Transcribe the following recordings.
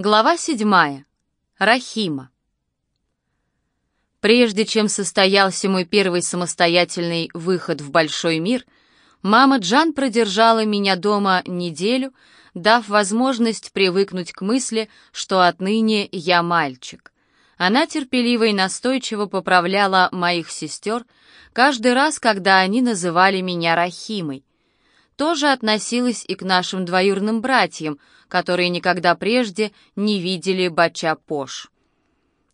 Глава седьмая. Рахима. Прежде чем состоялся мой первый самостоятельный выход в большой мир, мама Джан продержала меня дома неделю, дав возможность привыкнуть к мысли, что отныне я мальчик. Она терпеливо и настойчиво поправляла моих сестер каждый раз, когда они называли меня Рахимой. Тоже относилась и к нашим двоюрным братьям, которые никогда прежде не видели Бача-Пош.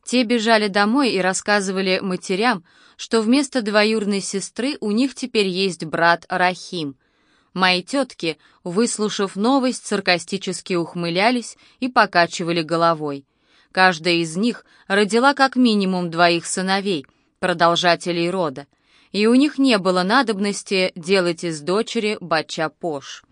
Те бежали домой и рассказывали матерям, что вместо двоюрной сестры у них теперь есть брат Рахим. Мои тетки, выслушав новость, саркастически ухмылялись и покачивали головой. Каждая из них родила как минимум двоих сыновей, продолжателей рода, и у них не было надобности делать из дочери бача-пош.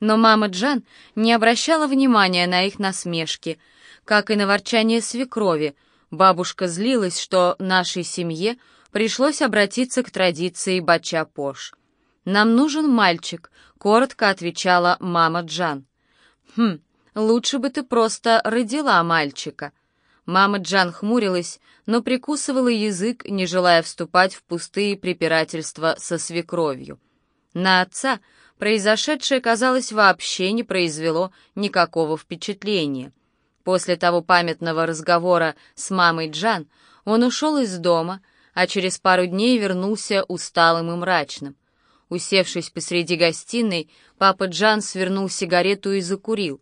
Но мама Джан не обращала внимания на их насмешки, как и на ворчание свекрови. Бабушка злилась, что нашей семье пришлось обратиться к традиции бача-пош. «Нам нужен мальчик», — коротко отвечала мама Джан. «Хм, лучше бы ты просто родила мальчика», Мама Джан хмурилась, но прикусывала язык, не желая вступать в пустые препирательства со свекровью. На отца произошедшее, казалось, вообще не произвело никакого впечатления. После того памятного разговора с мамой Джан он ушел из дома, а через пару дней вернулся усталым и мрачным. Усевшись посреди гостиной, папа Джан свернул сигарету и закурил.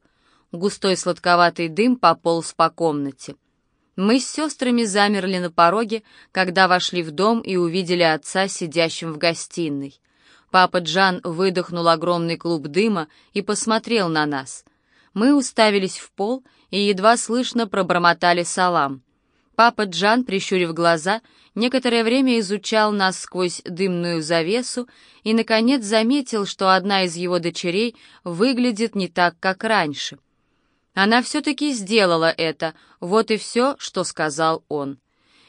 Густой сладковатый дым пополз по комнате. Мы с сестрами замерли на пороге, когда вошли в дом и увидели отца сидящим в гостиной. Папа Джан выдохнул огромный клуб дыма и посмотрел на нас. Мы уставились в пол и едва слышно пробормотали салам. Папа Джан, прищурив глаза, некоторое время изучал нас сквозь дымную завесу и, наконец, заметил, что одна из его дочерей выглядит не так, как раньше — она все-таки сделала это, вот и все, что сказал он.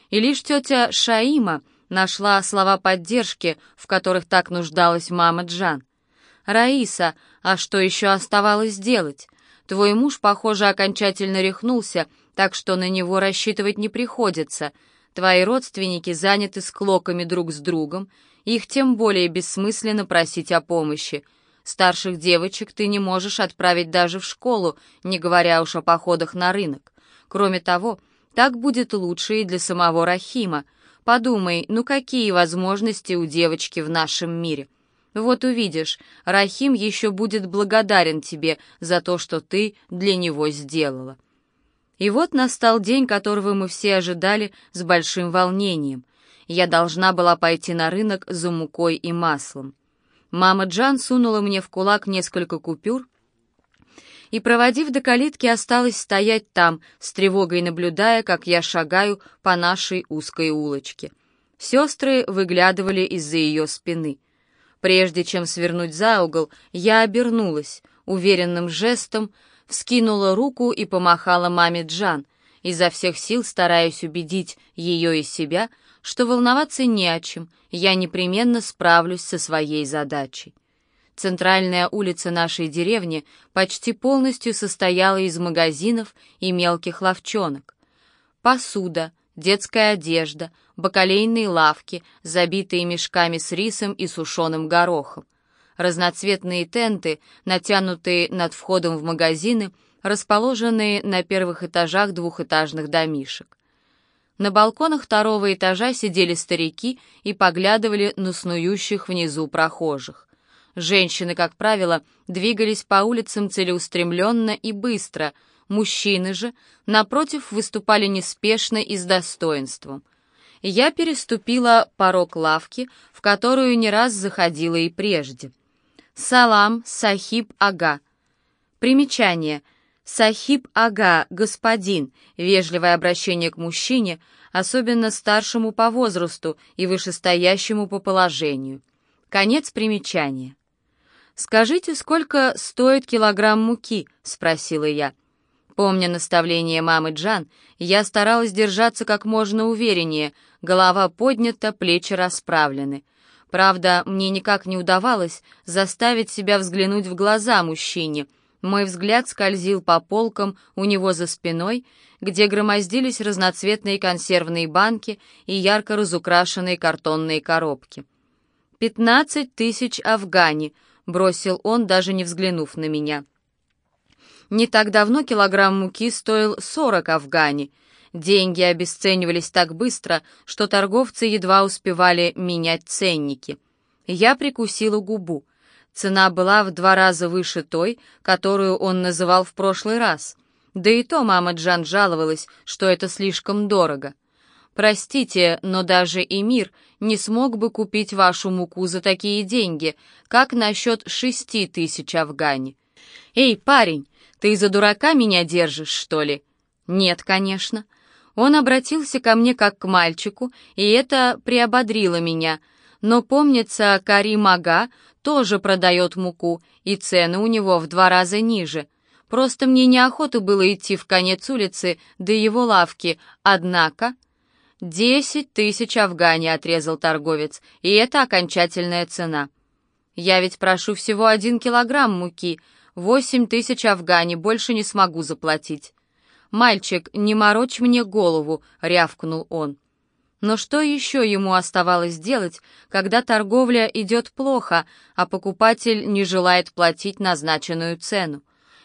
И лишь тетя Шаима нашла слова поддержки, в которых так нуждалась мама Джан. «Раиса, а что еще оставалось делать? Твой муж, похоже, окончательно рехнулся, так что на него рассчитывать не приходится. Твои родственники заняты склоками друг с другом, их тем более бессмысленно просить о помощи. Старших девочек ты не можешь отправить даже в школу, не говоря уж о походах на рынок. Кроме того, так будет лучше и для самого Рахима. Подумай, ну какие возможности у девочки в нашем мире? Вот увидишь, Рахим еще будет благодарен тебе за то, что ты для него сделала. И вот настал день, которого мы все ожидали с большим волнением. Я должна была пойти на рынок за мукой и маслом. Мама Джан сунула мне в кулак несколько купюр и, проводив до калитки, осталась стоять там, с тревогой наблюдая, как я шагаю по нашей узкой улочке. Сестры выглядывали из-за ее спины. Прежде чем свернуть за угол, я обернулась, уверенным жестом, вскинула руку и помахала маме Джан, изо всех сил стараясь убедить ее и себя, что волноваться не о чем, я непременно справлюсь со своей задачей. Центральная улица нашей деревни почти полностью состояла из магазинов и мелких лавчонок. Посуда, детская одежда, бакалейные лавки, забитые мешками с рисом и сушеным горохом. Разноцветные тенты, натянутые над входом в магазины, расположенные на первых этажах двухэтажных домишек. На балконах второго этажа сидели старики и поглядывали на снующих внизу прохожих. Женщины, как правило, двигались по улицам целеустремленно и быстро, мужчины же, напротив, выступали неспешно и с достоинством. Я переступила порог лавки, в которую не раз заходила и прежде. «Салам, Сахиб Ага». Примечание — «Сахиб Ага, господин», вежливое обращение к мужчине, особенно старшему по возрасту и вышестоящему по положению. Конец примечания. «Скажите, сколько стоит килограмм муки?» — спросила я. Помня наставление мамы Джан, я старалась держаться как можно увереннее, голова поднята, плечи расправлены. Правда, мне никак не удавалось заставить себя взглянуть в глаза мужчине — Мой взгляд скользил по полкам у него за спиной, где громоздились разноцветные консервные банки и ярко разукрашенные картонные коробки. «Пятнадцать тысяч афгани», — бросил он, даже не взглянув на меня. Не так давно килограмм муки стоил сорок афгани. Деньги обесценивались так быстро, что торговцы едва успевали менять ценники. Я прикусила губу. Цена была в два раза выше той, которую он называл в прошлый раз. Да и то мама Джан жаловалась, что это слишком дорого. «Простите, но даже Эмир не смог бы купить вашу муку за такие деньги. Как насчет шести тысяч афгани?» «Эй, парень, ты за дурака меня держишь, что ли?» «Нет, конечно». Он обратился ко мне как к мальчику, и это приободрило меня. Но, помнится, Карим Ага тоже продает муку, и цены у него в два раза ниже. Просто мне неохота было идти в конец улицы до его лавки, однако... «Десять тысяч афгани», — отрезал торговец, — «и это окончательная цена». «Я ведь прошу всего один килограмм муки. Восемь тысяч афгани, больше не смогу заплатить». «Мальчик, не морочь мне голову», — рявкнул он. Но что еще ему оставалось делать, когда торговля идет плохо, а покупатель не желает платить назначенную цену?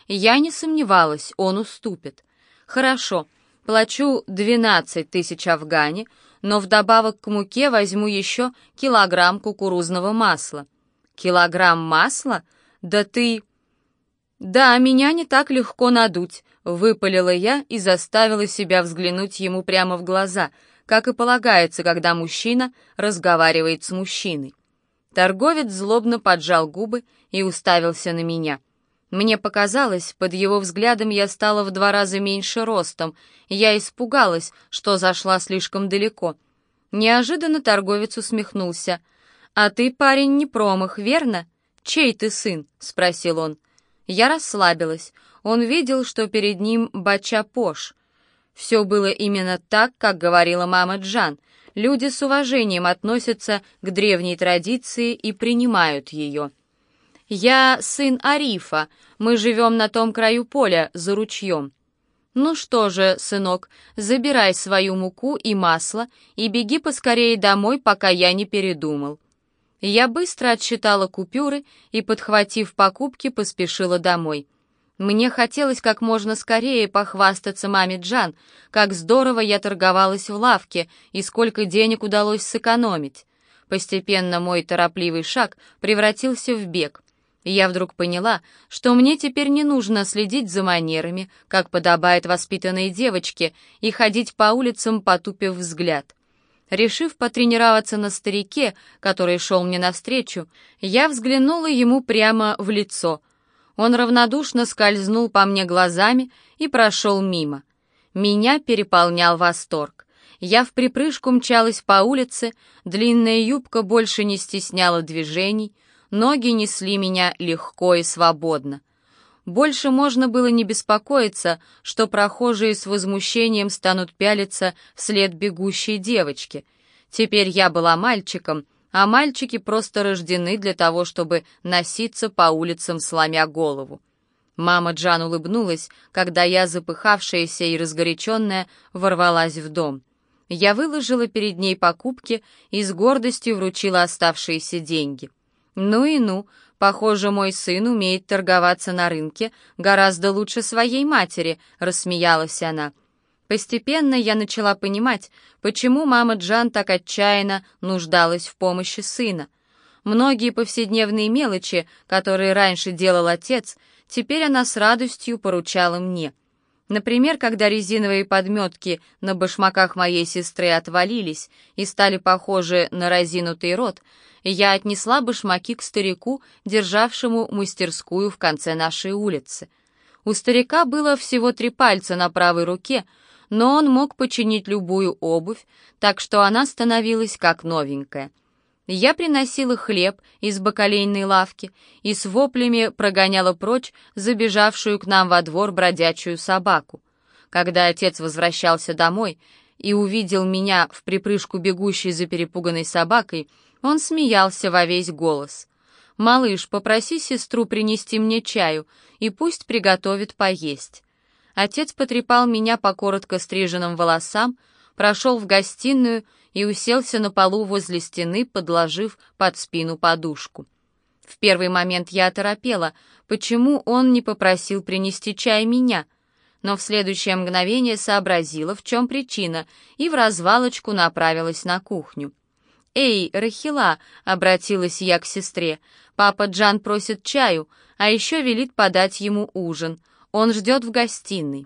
Я не сомневалась, он уступит. Хорошо, плачу 12 тысяч афгани, но вдобавок к муке возьму еще килограмм кукурузного масла. Килограмм масла? Да ты... Да, меня не так легко надуть, выпалила я и заставила себя взглянуть ему прямо в глаза — как и полагается, когда мужчина разговаривает с мужчиной. Торговец злобно поджал губы и уставился на меня. Мне показалось, под его взглядом я стала в два раза меньше ростом, я испугалась, что зашла слишком далеко. Неожиданно торговец усмехнулся. «А ты, парень, не промах, верно? Чей ты сын?» — спросил он. Я расслабилась. Он видел, что перед ним бача Пош — все было именно так, как говорила мама Джан. Люди с уважением относятся к древней традиции и принимают ее. «Я сын Арифа. Мы живем на том краю поля, за ручьем». «Ну что же, сынок, забирай свою муку и масло и беги поскорее домой, пока я не передумал». Я быстро отсчитала купюры и, подхватив покупки, поспешила домой. Мне хотелось как можно скорее похвастаться маме Джан, как здорово я торговалась в лавке и сколько денег удалось сэкономить. Постепенно мой торопливый шаг превратился в бег. Я вдруг поняла, что мне теперь не нужно следить за манерами, как подобает воспитанной девочке, и ходить по улицам, потупив взгляд. Решив потренироваться на старике, который шел мне навстречу, я взглянула ему прямо в лицо — он равнодушно скользнул по мне глазами и прошел мимо. Меня переполнял восторг. Я в припрыжку мчалась по улице, длинная юбка больше не стесняла движений, ноги несли меня легко и свободно. Больше можно было не беспокоиться, что прохожие с возмущением станут пялиться вслед бегущей девочки. Теперь я была мальчиком, а мальчики просто рождены для того, чтобы носиться по улицам, сломя голову. Мама Джан улыбнулась, когда я, запыхавшаяся и разгоряченная, ворвалась в дом. Я выложила перед ней покупки и с гордостью вручила оставшиеся деньги. «Ну и ну, похоже, мой сын умеет торговаться на рынке гораздо лучше своей матери», — рассмеялась она. Постепенно я начала понимать, почему мама Джан так отчаянно нуждалась в помощи сына. Многие повседневные мелочи, которые раньше делал отец, теперь она с радостью поручала мне. Например, когда резиновые подметки на башмаках моей сестры отвалились и стали похожи на разинутый рот, я отнесла башмаки к старику, державшему мастерскую в конце нашей улицы. У старика было всего три пальца на правой руке — но он мог починить любую обувь, так что она становилась как новенькая. Я приносила хлеб из бакалейной лавки и с воплями прогоняла прочь забежавшую к нам во двор бродячую собаку. Когда отец возвращался домой и увидел меня в припрыжку бегущей за перепуганной собакой, он смеялся во весь голос. «Малыш, попроси сестру принести мне чаю, и пусть приготовит поесть». Отец потрепал меня по коротко стриженным волосам, прошел в гостиную и уселся на полу возле стены, подложив под спину подушку. В первый момент я оторопела, почему он не попросил принести чай меня, но в следующее мгновение сообразила, в чем причина, и в развалочку направилась на кухню. «Эй, Рахила!» — обратилась я к сестре. «Папа Джан просит чаю, а еще велит подать ему ужин. Он ждет в гостиной».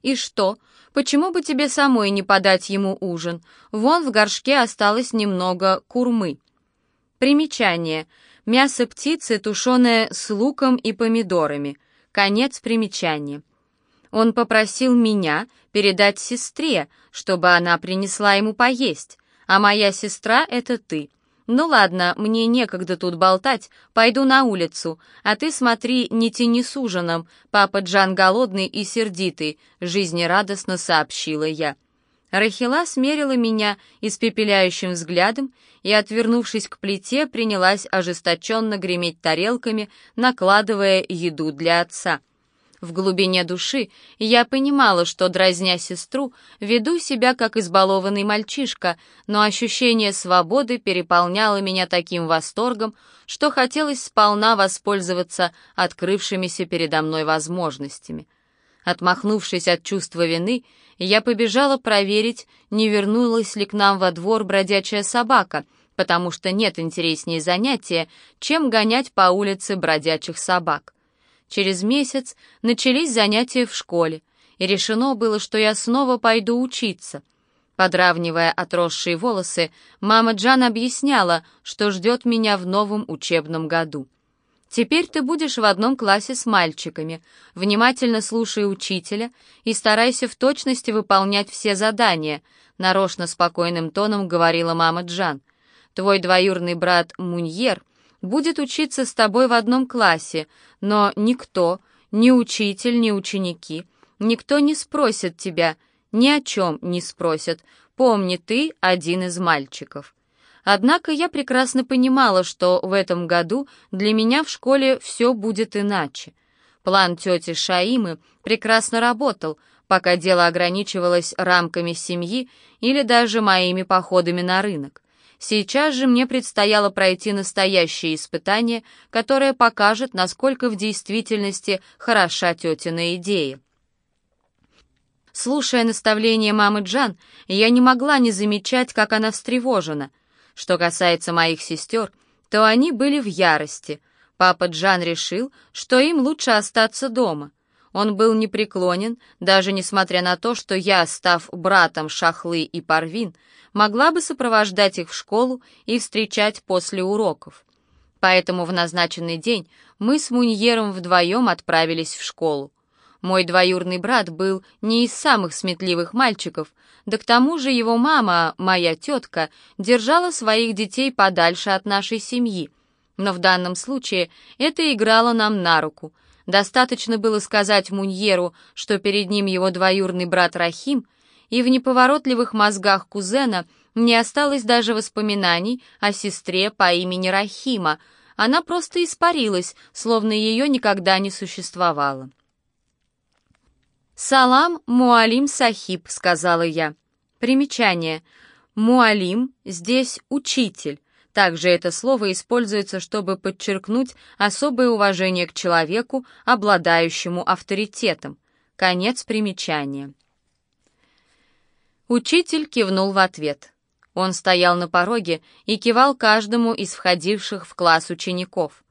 «И что? Почему бы тебе самой не подать ему ужин? Вон в горшке осталось немного курмы». Примечание. Мясо птицы, тушеное с луком и помидорами. Конец примечания. Он попросил меня передать сестре, чтобы она принесла ему поесть, а моя сестра — это ты. Ну ладно, мне некогда тут болтать, пойду на улицу, а ты смотри, не тяни с ужином, папа Джан голодный и сердитый», — жизнерадостно сообщила я. Рахила смерила меня испепеляющим взглядом и, отвернувшись к плите, принялась ожесточенно греметь тарелками, накладывая еду для отца. В глубине души я понимала, что, дразня сестру, веду себя как избалованный мальчишка, но ощущение свободы переполняло меня таким восторгом, что хотелось сполна воспользоваться открывшимися передо мной возможностями. Отмахнувшись от чувства вины, я побежала проверить, не вернулась ли к нам во двор бродячая собака, потому что нет интереснее занятия, чем гонять по улице бродячих собак. Через месяц начались занятия в школе, и решено было, что я снова пойду учиться. Подравнивая отросшие волосы, мама Джан объясняла, что ждет меня в новом учебном году. Теперь ты будешь в одном классе с мальчиками. Внимательно слушай учителя и старайся в точности выполнять все задания, нарочно спокойным тоном говорила мама Джан. Твой двоюрный брат Муньер будет учиться с тобой в одном классе, но никто, ни учитель, ни ученики, никто не спросит тебя, ни о чем не спросят. Помни, ты один из мальчиков. Однако я прекрасно понимала, что в этом году для меня в школе все будет иначе. План тети Шаимы прекрасно работал, пока дело ограничивалось рамками семьи или даже моими походами на рынок. Сейчас же мне предстояло пройти настоящее испытание, которое покажет, насколько в действительности хороша тетина идея. Слушая наставления мамы Джан, я не могла не замечать, как она встревожена. Что касается моих сестер, то они были в ярости. Папа Джан решил, что им лучше остаться дома. Он был непреклонен, даже несмотря на то, что я, став братом Шахлы и Парвин, могла бы сопровождать их в школу и встречать после уроков. Поэтому в назначенный день мы с Муньером вдвоем отправились в школу. Мой двоюрный брат был не из самых сметливых мальчиков, да к тому же его мама, моя тетка, держала своих детей подальше от нашей семьи. Но в данном случае это играло нам на руку. Достаточно было сказать Муньеру, что перед ним его двоюрный брат Рахим — и в неповоротливых мозгах кузена не осталось даже воспоминаний о сестре по имени Рахима, она просто испарилась, словно ее никогда не существовало. «Салам, Муалим Сахиб», — сказала я. Примечание. Муалим здесь учитель. Также это слово используется, чтобы подчеркнуть особое уважение к человеку, обладающему авторитетом. Конец примечания. Учитель кивнул в ответ. Он стоял на пороге и кивал каждому из входивших в класс учеников.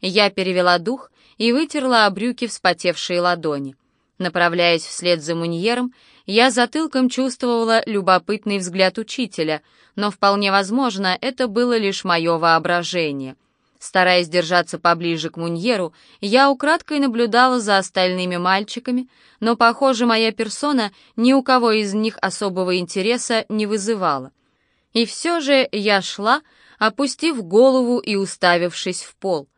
Я перевела дух и вытерла о брюки вспотевшие ладони. Направляясь вслед за Муньером, я затылком чувствовала любопытный взгляд учителя, но вполне возможно, это было лишь мое воображение — Стараясь держаться поближе к Муньеру, я украдкой наблюдала за остальными мальчиками, но, похоже, моя персона ни у кого из них особого интереса не вызывала. И все же я шла, опустив голову и уставившись в пол.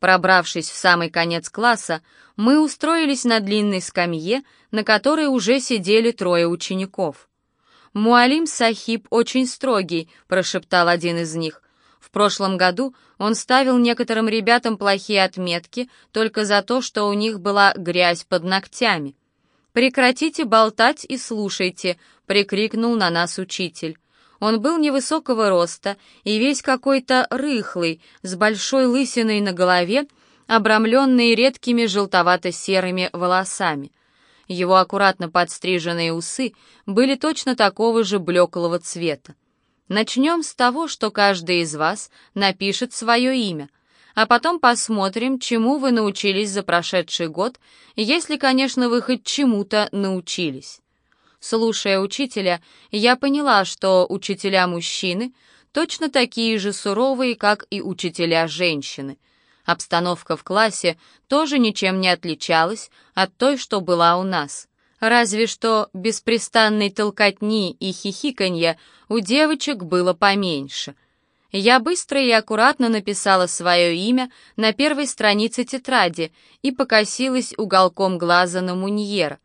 Пробравшись в самый конец класса, мы устроились на длинной скамье, на которой уже сидели трое учеников. «Муалим Сахиб очень строгий», — прошептал один из них. В прошлом году он ставил некоторым ребятам плохие отметки только за то, что у них была грязь под ногтями. «Прекратите болтать и слушайте», — прикрикнул на нас учитель. Он был невысокого роста и весь какой-то рыхлый, с большой лысиной на голове, обрамленный редкими желтовато-серыми волосами. Его аккуратно подстриженные усы были точно такого же блеклого цвета. Начнем с того, что каждый из вас напишет свое имя, а потом посмотрим, чему вы научились за прошедший год, если, конечно, вы хоть чему-то научились. Слушая учителя, я поняла, что учителя-мужчины точно такие же суровые, как и учителя-женщины. Обстановка в классе тоже ничем не отличалась от той, что была у нас. Разве что беспрестанной толкотни и хихиканья у девочек было поменьше. Я быстро и аккуратно написала свое имя на первой странице тетради и покосилась уголком глаза на Муньера.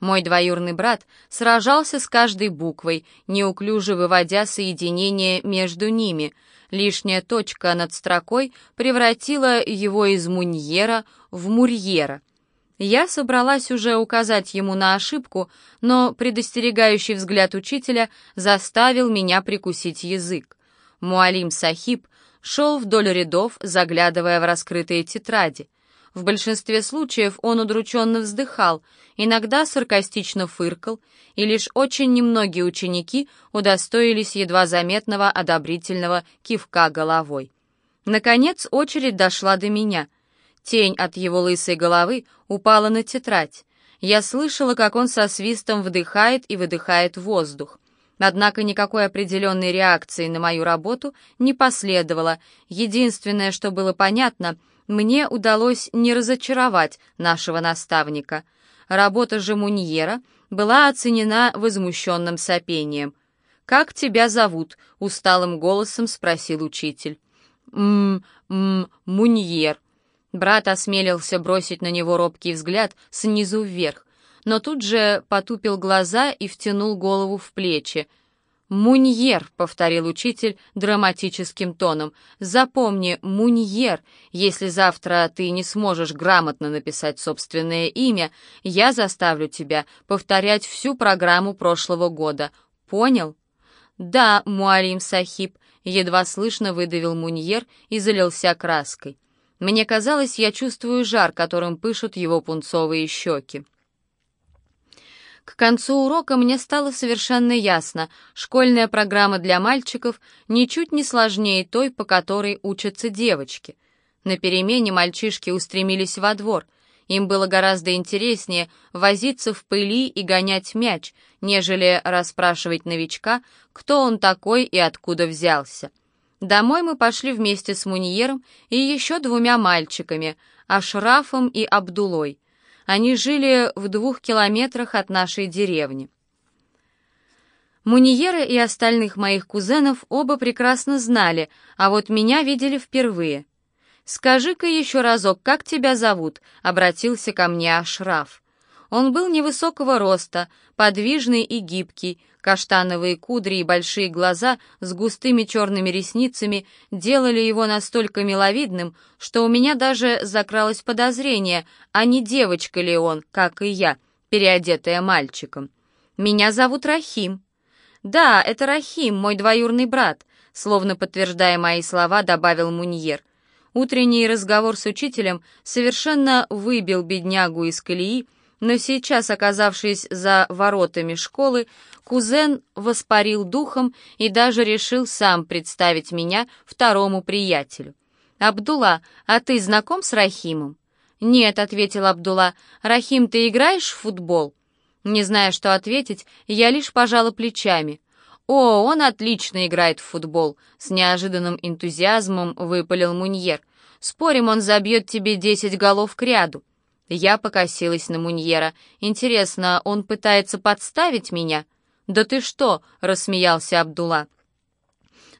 Мой двоюрный брат сражался с каждой буквой, неуклюже выводя соединение между ними. Лишняя точка над строкой превратила его из Муньера в Мурьера — я собралась уже указать ему на ошибку, но предостерегающий взгляд учителя заставил меня прикусить язык. Муалим Сахиб шел вдоль рядов, заглядывая в раскрытые тетради. В большинстве случаев он удрученно вздыхал, иногда саркастично фыркал, и лишь очень немногие ученики удостоились едва заметного одобрительного кивка головой. Наконец очередь дошла до меня — Тень от его лысой головы упала на тетрадь. Я слышала, как он со свистом вдыхает и выдыхает воздух. Однако никакой определенной реакции на мою работу не последовало. Единственное, что было понятно, мне удалось не разочаровать нашего наставника. Работа же Муньера была оценена возмущенным сопением. «Как тебя зовут?» — усталым голосом спросил учитель. «М-м, Муньер», Брат осмелился бросить на него робкий взгляд снизу вверх, но тут же потупил глаза и втянул голову в плечи. «Муньер», — повторил учитель драматическим тоном, — «запомни, Муньер, если завтра ты не сможешь грамотно написать собственное имя, я заставлю тебя повторять всю программу прошлого года. Понял?» «Да, Муалим Сахиб», — едва слышно выдавил Муньер и залился краской. Мне казалось, я чувствую жар, которым пышут его пунцовые щеки. К концу урока мне стало совершенно ясно, школьная программа для мальчиков ничуть не сложнее той, по которой учатся девочки. На перемене мальчишки устремились во двор. Им было гораздо интереснее возиться в пыли и гонять мяч, нежели расспрашивать новичка, кто он такой и откуда взялся. Домой мы пошли вместе с Муньером и еще двумя мальчиками, Ашрафом и Абдулой. Они жили в двух километрах от нашей деревни. Муньера и остальных моих кузенов оба прекрасно знали, а вот меня видели впервые. «Скажи-ка еще разок, как тебя зовут?» — обратился ко мне Ашраф. Он был невысокого роста, подвижный и гибкий, каштановые кудри и большие глаза с густыми черными ресницами делали его настолько миловидным, что у меня даже закралось подозрение, а не девочка ли он, как и я, переодетая мальчиком. «Меня зовут Рахим». «Да, это Рахим, мой двоюрный брат», словно подтверждая мои слова, добавил Муньер. Утренний разговор с учителем совершенно выбил беднягу из колеи, но сейчас, оказавшись за воротами школы, кузен воспарил духом и даже решил сам представить меня второму приятелю. «Абдулла, а ты знаком с Рахимом?» «Нет», — ответил Абдулла, — «Рахим, ты играешь в футбол?» Не зная, что ответить, я лишь пожала плечами. «О, он отлично играет в футбол», — с неожиданным энтузиазмом выпалил Муньер. «Спорим, он забьет тебе десять голов к ряду». Я покосилась на Муньера. «Интересно, он пытается подставить меня?» «Да ты что?» — рассмеялся Абдулла.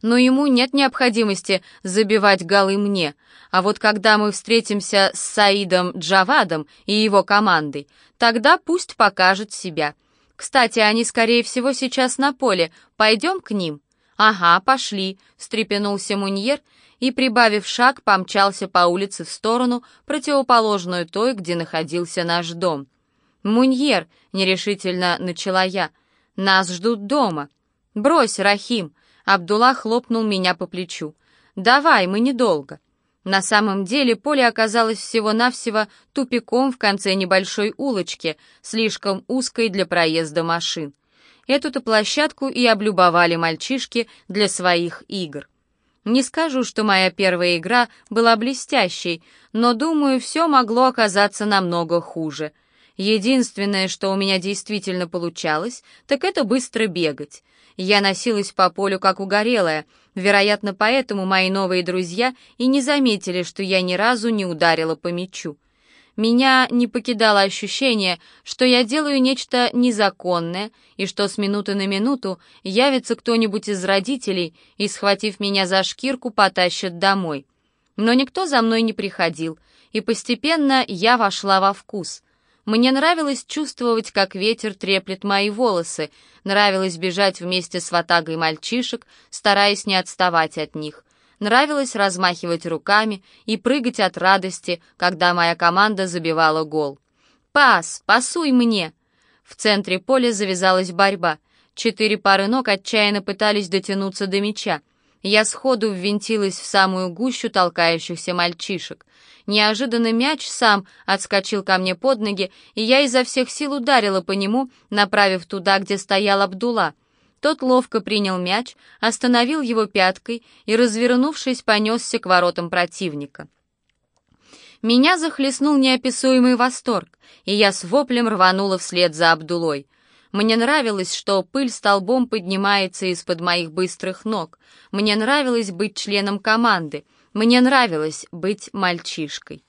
«Но ему нет необходимости забивать голы мне. А вот когда мы встретимся с Саидом Джавадом и его командой, тогда пусть покажет себя. Кстати, они, скорее всего, сейчас на поле. Пойдем к ним?» «Ага, пошли», — встрепенулся Муньер и, прибавив шаг, помчался по улице в сторону, противоположную той, где находился наш дом. «Муньер», — нерешительно начала я, — «нас ждут дома». «Брось, Рахим», — Абдулла хлопнул меня по плечу. «Давай, мы недолго». На самом деле поле оказалось всего-навсего тупиком в конце небольшой улочки, слишком узкой для проезда машин. Эту-то площадку и облюбовали мальчишки для своих игр. Не скажу, что моя первая игра была блестящей, но, думаю, все могло оказаться намного хуже. Единственное, что у меня действительно получалось, так это быстро бегать. Я носилась по полю как угорелая, вероятно, поэтому мои новые друзья и не заметили, что я ни разу не ударила по мячу. Меня не покидало ощущение, что я делаю нечто незаконное, и что с минуты на минуту явится кто-нибудь из родителей и, схватив меня за шкирку, потащит домой. Но никто за мной не приходил, и постепенно я вошла во вкус. Мне нравилось чувствовать, как ветер треплет мои волосы, нравилось бежать вместе с ватагой мальчишек, стараясь не отставать от них. Нравилось размахивать руками и прыгать от радости, когда моя команда забивала гол. «Пас! Пасуй мне!» В центре поля завязалась борьба. Четыре пары ног отчаянно пытались дотянуться до мяча. Я сходу ввинтилась в самую гущу толкающихся мальчишек. Неожиданно мяч сам отскочил ко мне под ноги, и я изо всех сил ударила по нему, направив туда, где стоял Абдула. Тот ловко принял мяч, остановил его пяткой и, развернувшись, понесся к воротам противника. Меня захлестнул неописуемый восторг, и я с воплем рванула вслед за Абдулой. Мне нравилось, что пыль столбом поднимается из-под моих быстрых ног. Мне нравилось быть членом команды. Мне нравилось быть мальчишкой.